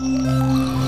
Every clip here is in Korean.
Música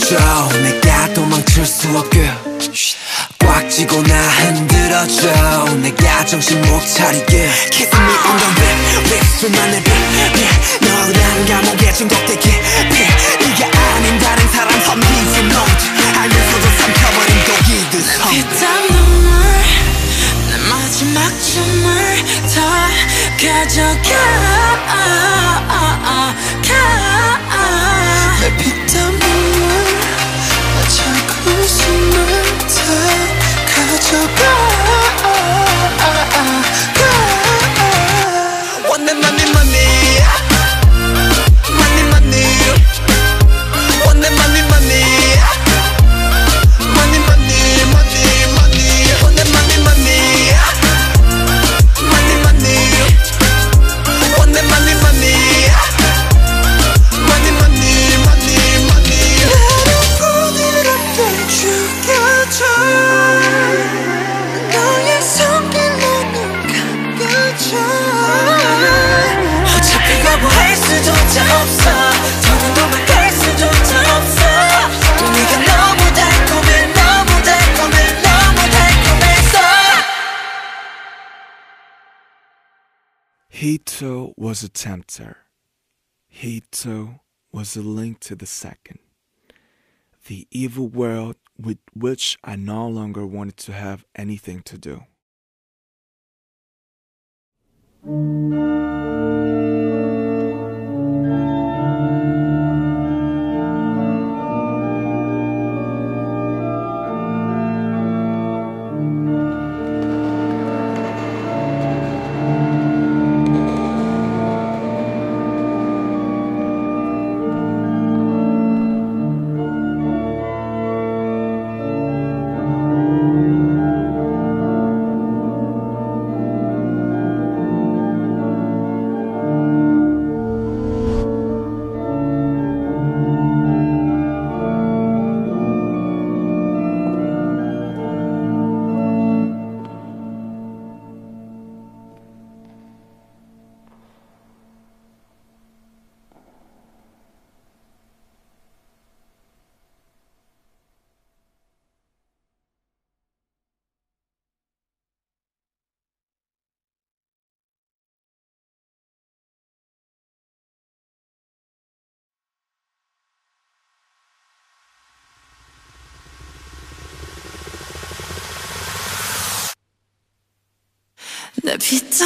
줘 내가 도망칠 수 없게. 꽉 쥐고 나 흔들어줘. 내가 정신 못 차리게. Kiss me on the lip lip 수만의 빛 너란 감옥에 중독되게 네가 아닌 다른 사람 선비지. note 알면서도 삼켜버린 독이듯 피땀 눈물 내 마지막 춤을 다 가져가. 가. 내 피땀 He too was a tempter. He too was a link to the second. The evil world with which I no longer wanted to have anything to do. Depuis tant